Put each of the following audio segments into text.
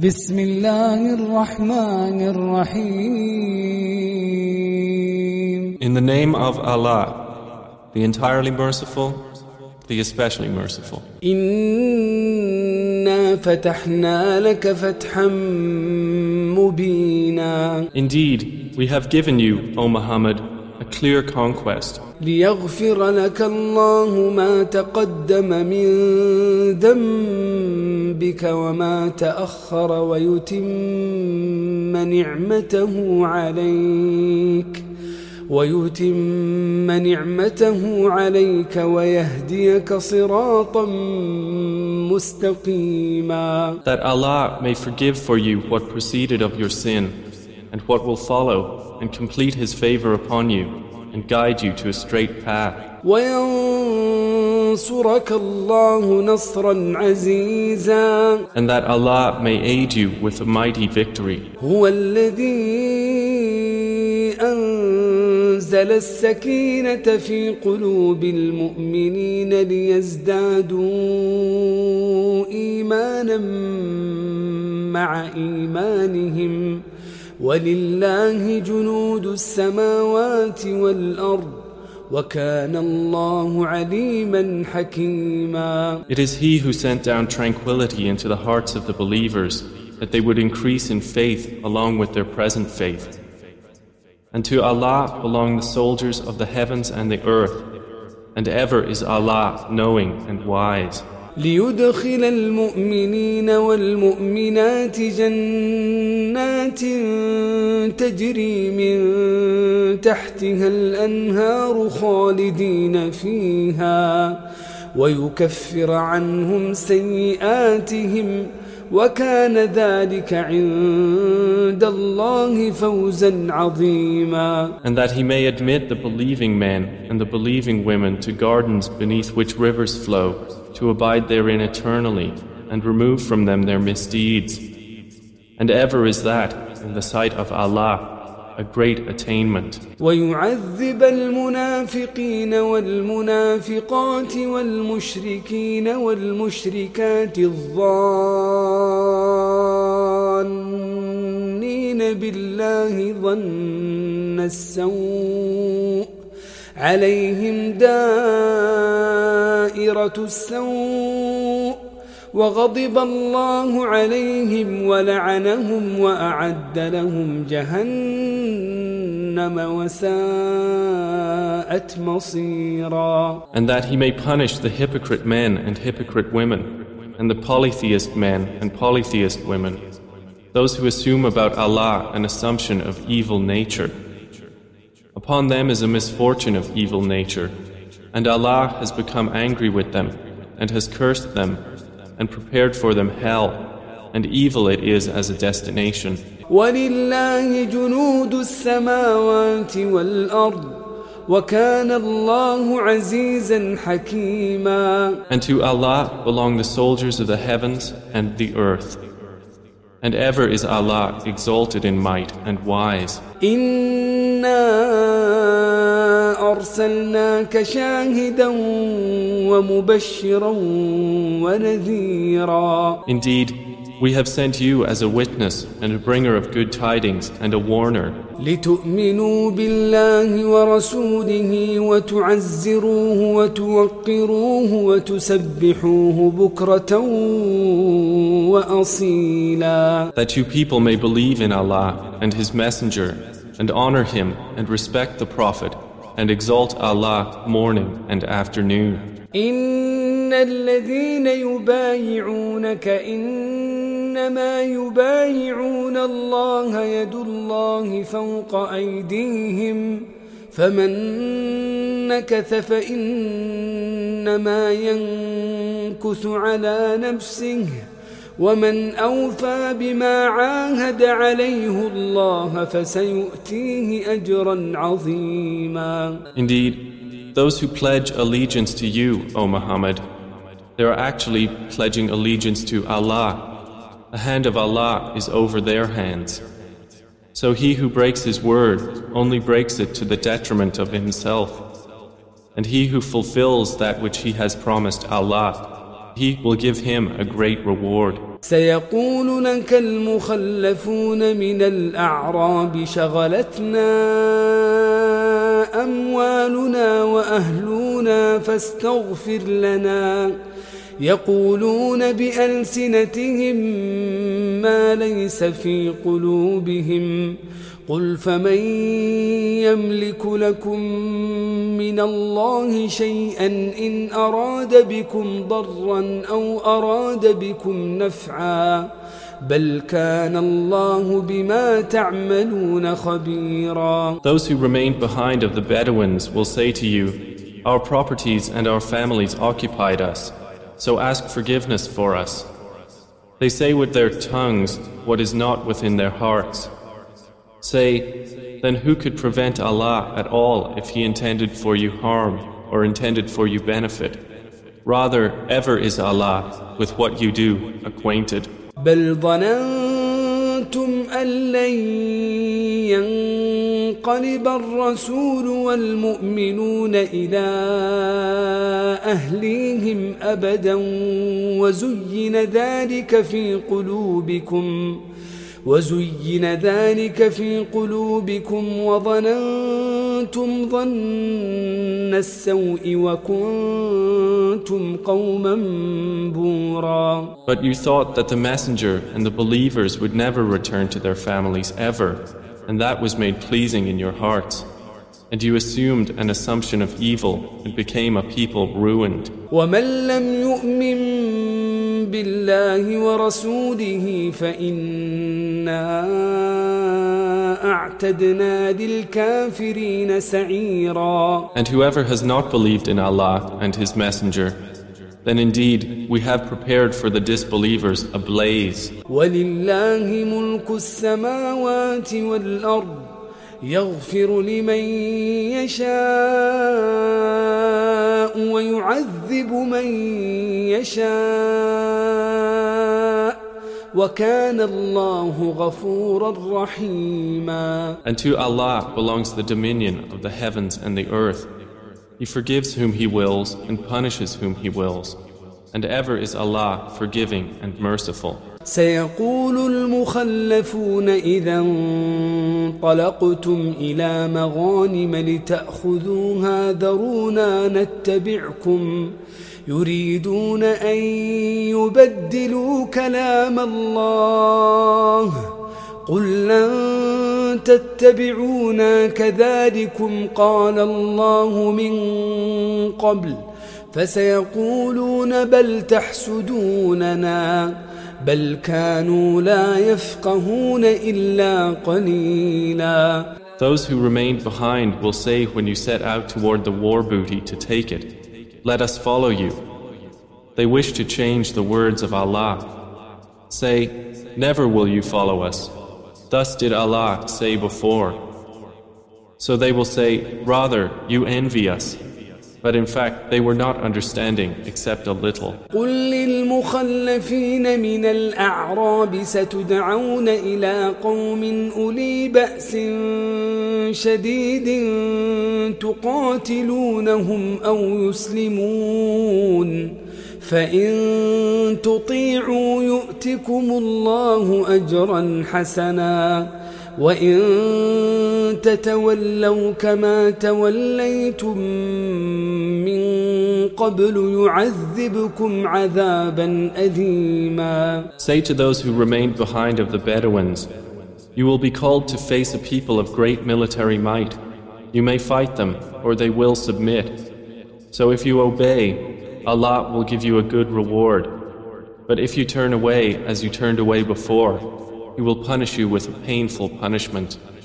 بسم الله الرحمن الرحيم In the name of Allah, the entirely merciful, the especially merciful. إنا فتحنا لك فتحا مبينا Indeed, we have given you, O Muhammad, a clear conquest, ليغفر لك الله ما تقدم من ذنبك وما تأخر ويتم نعمته عليك ويتم نعمته عليك ويهديك صراطا مستقيما that Allah may forgive for you what preceded of your sin, and what will follow, and complete His favor upon you, and guide you to a straight path. وينصرك الله نصرا عزيزا And that Allah may aid you with a mighty victory. هو الذي أنزل السكينة في قلوب المؤمنين ليزدادوا إيمانا مع إيمانهم ولله جنود السماوات والأرض وكان الله عليما حكيما It is He who sent down tranquility into the hearts of the believers, that they would increase in faith along with their present faith. And to Allah belong the soldiers of the heavens and the earth, and ever is Allah knowing and wise. ليدخل المؤمنين والمؤمنات جنات تجري من تحتها الأنهار خالدين فيها ويكفر عنهم سيئاتهم وكان ذلك عند الله فوزا عظيما. And that He may admit the believing men and the believing women to gardens beneath which rivers flow, to abide therein eternally, and remove from them their misdeeds. And ever is that, in the sight of Allah, a great attainment. ويعذب المنافقين والمنافقات والمشركين والمشركات الظانين بالله ظن السوء عليهم دائرة السوء وغضب الله عليهم ولعنهم وأعد لهم جهنم وساءت مصيرا And that He may punish the hypocrite men and hypocrite women, and the polytheist men and polytheist women, those who assume about Allah an assumption of evil nature. Upon them is a misfortune of evil nature, and Allah has become angry with them, and has cursed them, and prepared for them hell, and evil it is as a destination. ولله جنود السماوات والأرض وكان الله عزيزا حكيما And to Allah belong the soldiers of the heavens and the earth. And ever is Allah exalted in might and wise. إنا أرسلناك شاهدا ومبشرا ونذيرا Indeed, we have sent you as a witness and a bringer of good tidings and a warner, لتؤمنوا بالله ورسوله وتعزروه وتوقروه وتسبحوه بكرة وأصيلا that you people may believe in Allah and His Messenger, and honor Him and respect the Prophet, And exalt Allah morning and afternoon. إن الذين يبايعونك إنما يبايعون الله يد الله فوق أيديهم فمن نكث فإنما ينكث على نفسه ومن أوفى بما عاهد عليه الله فسيؤتيه أجرا عظيما Indeed, those who pledge allegiance to you, O Muhammad, they are actually pledging allegiance to Allah. The hand of Allah is over their hands. So he who breaks his word only breaks it to the detriment of himself. And he who fulfills that which he has promised Allah, He will give him a great reward. سيقول لك المخلفون من الأعراب شغلتنا أموالنا وأهلنا فاستغفر لنا يقولون بألسنتهم ما ليس في قلوبهم قل فمن يملك لكم من الله شيئا إن أراد بكم ضرا أو أراد بكم نفعا بل كان الله بما تعملون خبيرا Those who remained behind of the Bedouins will say to you, Our properties and our families occupied us, so ask forgiveness for us. They say with their tongues what is not within their hearts. Say, then who could prevent Allah at all if He intended for you harm or intended for you benefit? Rather, ever is Allah with what you do acquainted. بل ظننتم أن لن ينقلب الرسول والمؤمنون إلى أهليهم أبدا وزين ذلك في قلوبكم ۖ وزين ذلك في قلوبكم وظننتم ظن السوء وكنتم قوما بورا But you thought that the messenger and the believers would never return to their families ever, and that was made pleasing in your hearts. And you assumed an assumption of evil and became a people ruined. ومن لم يؤمن بالله ورسوله فإنا أعتدنا للكافرين سعيرا And whoever has not believed in Allah and His Messenger, then indeed we have prepared for the disbelievers a blaze. ولله ملك السماوات والأرض يغفر لمن يشاء ويعذب من يشاء وكان الله غفورا رحيما And to Allah belongs the dominion of the heavens and the earth. He forgives whom He wills and punishes whom He wills. And ever is Allah forgiving and merciful. سيقول المخلفون إذا انطلقتم إلى مغانم لتأخذوها ذرونا نتبعكم يريدون أن يبدلوا كلام الله قل لن تتبعونا كذلكم قال الله من قبل فسيقولون بل تحسدوننا بل كانوا لا يفقهون إلا قليلا Those who remained behind will say when you set out toward the war booty to take it, Let us follow you. They wish to change the words of Allah. Say, Never will you follow us. Thus did Allah say before. So they will say, Rather, you envy us. But in fact, they were not understanding except a little. قل للمخلفين من الأعراب ستدعون إلى قوم أولي بأس شديد تقاتلونهم أو يسلمون فإن تطيعوا يؤتكم الله أجرا حسنا وإن تتولوا كما توليتم من قبل يعذبكم عذابا أليما Say to those who remained behind of the Bedouins, You will be called to face a people of great military might. You may fight them, or they will submit. So if you obey, Allah will give you a good reward. But if you turn away as you turned away before, He will punish you with a painful punishment.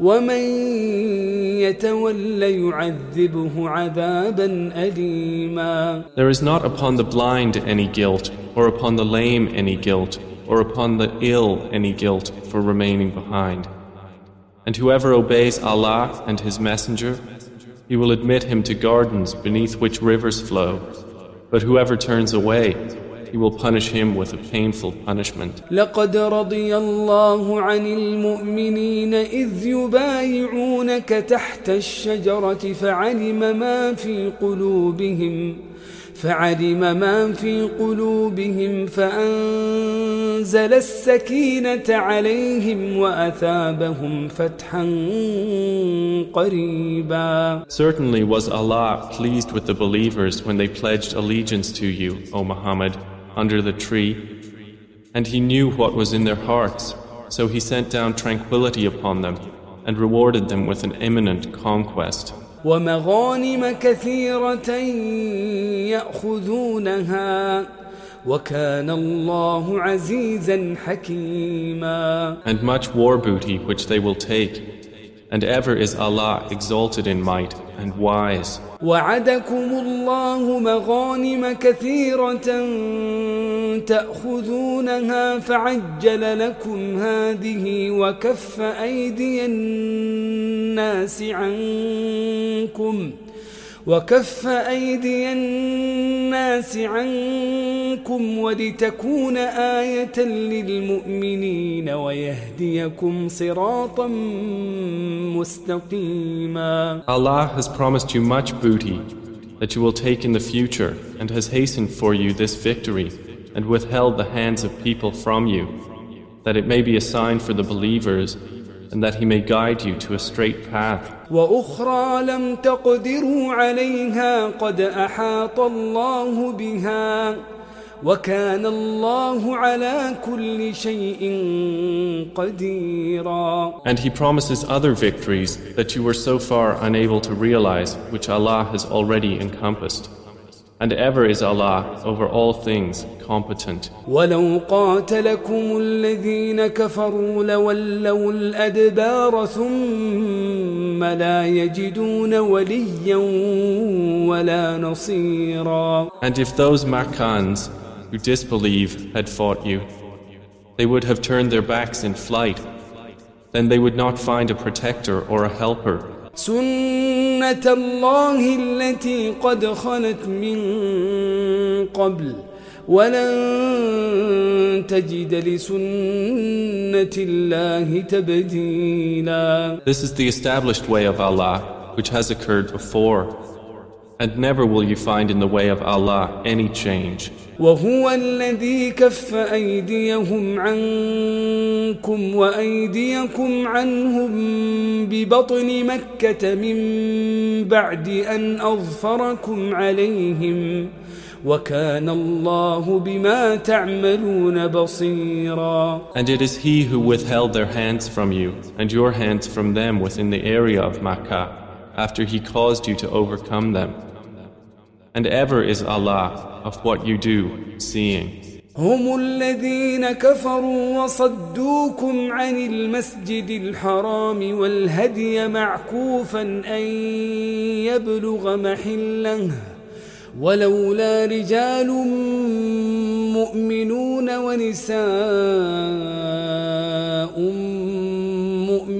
ومن يتول يعذبه عذابا أليما There is not upon the blind any guilt, or upon the lame any guilt, or upon the ill any guilt for remaining behind. And whoever obeys Allah and His Messenger, He will admit him to gardens beneath which rivers flow. But whoever turns away, He will punish him with a painful punishment. لقد رضي الله عن المؤمنين إذ يبايعونك تحت الشجرة فعلم ما في قلوبهم فعلم ما في قلوبهم فأنزل السكينة عليهم وأثابهم فتحا قريبا Certainly was Allah pleased with the believers when they pledged allegiance to you, O Muhammad, under the tree, and He knew what was in their hearts, so He sent down tranquility upon them and rewarded them with an imminent conquest. ومغانم كثيرة يأخذونها وكان الله عزيزا حكيما And much war booty which they will take, and ever is Allah exalted in might and wise. وعدكم الله مغانم كثيرة تأخذونها فعجل لكم هذه وكف أيدي الناس عنكم وكف أيدي الناس عنكم ولتكون آية للمؤمنين ويهديكم صراطا مستقيما Allah has promised you much booty that you will take in the future and has hastened for you this victory and withheld the hands of people from you that it may be a sign for the believers and that he may guide you to a straight path. وأخرى لم تقدروا عليها قد أحاط الله بها وكان الله على كل شيء قديرا And he promises other victories that you were so far unable to realize, which Allah has already encompassed. And ever is Allah over all things competent. ولو قاتلكم الذين كفروا لولوا الأدبار ثم لا يجدون وليا ولا نصيرا And if those Makkans who disbelieve had fought you, they would have turned their backs in flight. Then they would not find a protector or a helper. سنة الله التي قد خلت من قبل ولن تجد لسنة الله تبديلا This is the established way of Allah, which has occurred before. And never will you find in the way of Allah any change. وهو الذي كف أيديهم عنكم وأيديكم عنهم ببطن مكة من بعد أن أظفركم عليهم وكان الله بما تعملون بصيرا And it is He who withheld their hands from you and your hands from them within the area of Makkah after He caused you to overcome them. And ever is Allah of what you do seeing. هم الذين كفروا وصدوكم عن المسجد الحرام والهدي معكوفا أن يبلغ محله ولولا رجال مؤمنون ونساء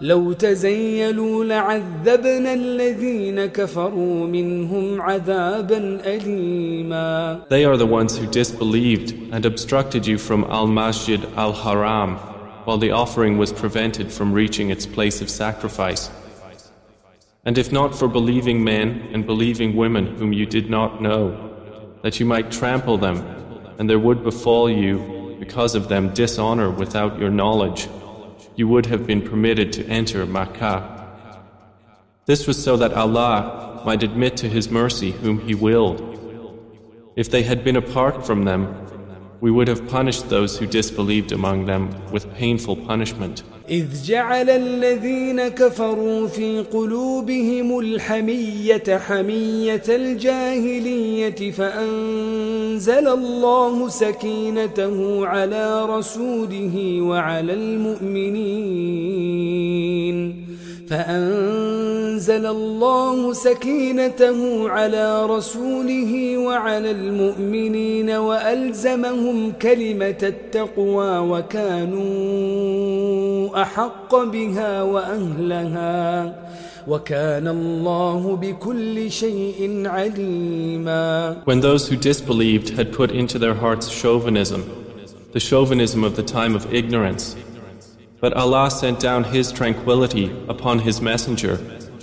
لو تزيلوا لعذبنا الذين كفروا منهم عذابا أليما They are the ones who disbelieved and obstructed you from Al Masjid Al Haram while the offering was prevented from reaching its place of sacrifice. And if not for believing men and believing women whom you did not know, that you might trample them, and there would befall you because of them dishonor without your knowledge, you would have been permitted to enter Makkah. This was so that Allah might admit to His mercy whom He willed. If they had been apart from them, we would have punished those who disbelieved among them with painful punishment. إذ جعل الذين كفروا في قلوبهم الحمية حمية الجاهلية فأنزل الله سكينته على رسوله وعلى المؤمنين فأنزل الله سكينته على رسوله وعلى المؤمنين وألزمهم كلمة التقوى وكانوا أحق بها وأهلها وكان الله بكل شيء عليما When those who disbelieved had put into their hearts chauvinism, the chauvinism of the time of ignorance, But Allah sent down His tranquility upon His Messenger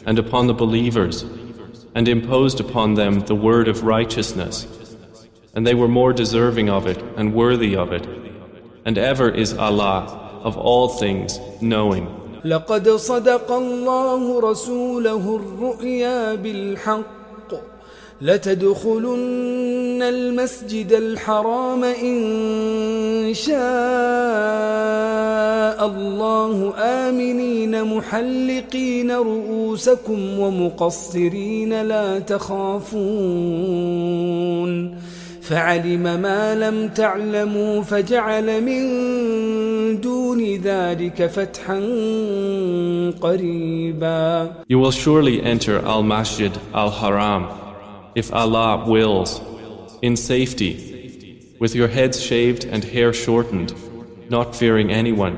and upon the believers and imposed upon them the word of righteousness. And they were more deserving of it and worthy of it. And ever is Allah of all things knowing. لقد صدق الله رسوله الرؤيا بالحق لتدخلن المسجد الحرام إن شاء الله آمنين محلقين رؤوسكم ومقصرين لا تخافون فعلم ما لم تعلموا فجعل من دون ذلك فتحا قريبا. You will surely enter Al-Masjid Al-Haram. if Allah wills, in safety, with your heads shaved and hair shortened, not fearing anyone.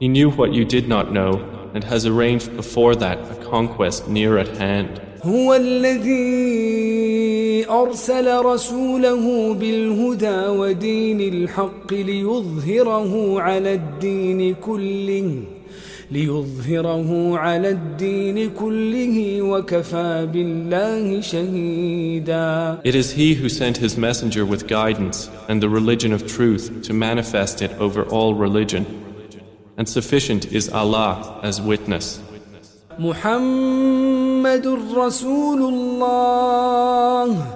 He knew what you did not know and has arranged before that a conquest near at hand. هو الذي أرسل رسوله بالهدى ودين الحق ليظهره على الدين كله ليظهره على الدين كله وكفى بالله شهيدا It is he who sent his messenger with guidance and the religion of truth to manifest it over all religion and sufficient is Allah as witness محمد رسول الله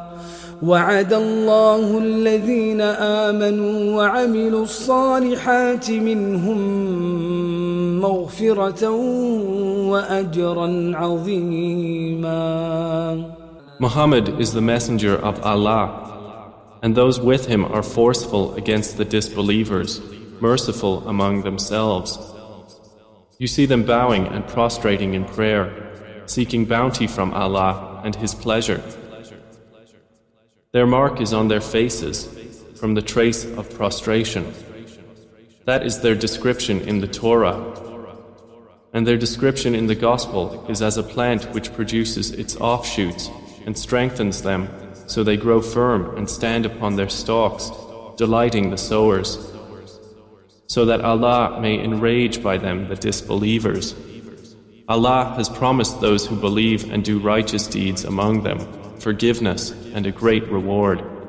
وعد الله الذين آمنوا وعملوا الصالحات منهم مغفرة وأجرا عظيما Muhammad is the messenger of Allah and those with him are forceful against the disbelievers merciful among themselves You see them bowing and prostrating in prayer seeking bounty from Allah and His pleasure Their mark is on their faces from the trace of prostration. That is their description in the Torah. And their description in the Gospel is as a plant which produces its offshoots and strengthens them so they grow firm and stand upon their stalks, delighting the sowers, so that Allah may enrage by them the disbelievers. Allah has promised those who believe and do righteous deeds among them forgiveness and a great reward.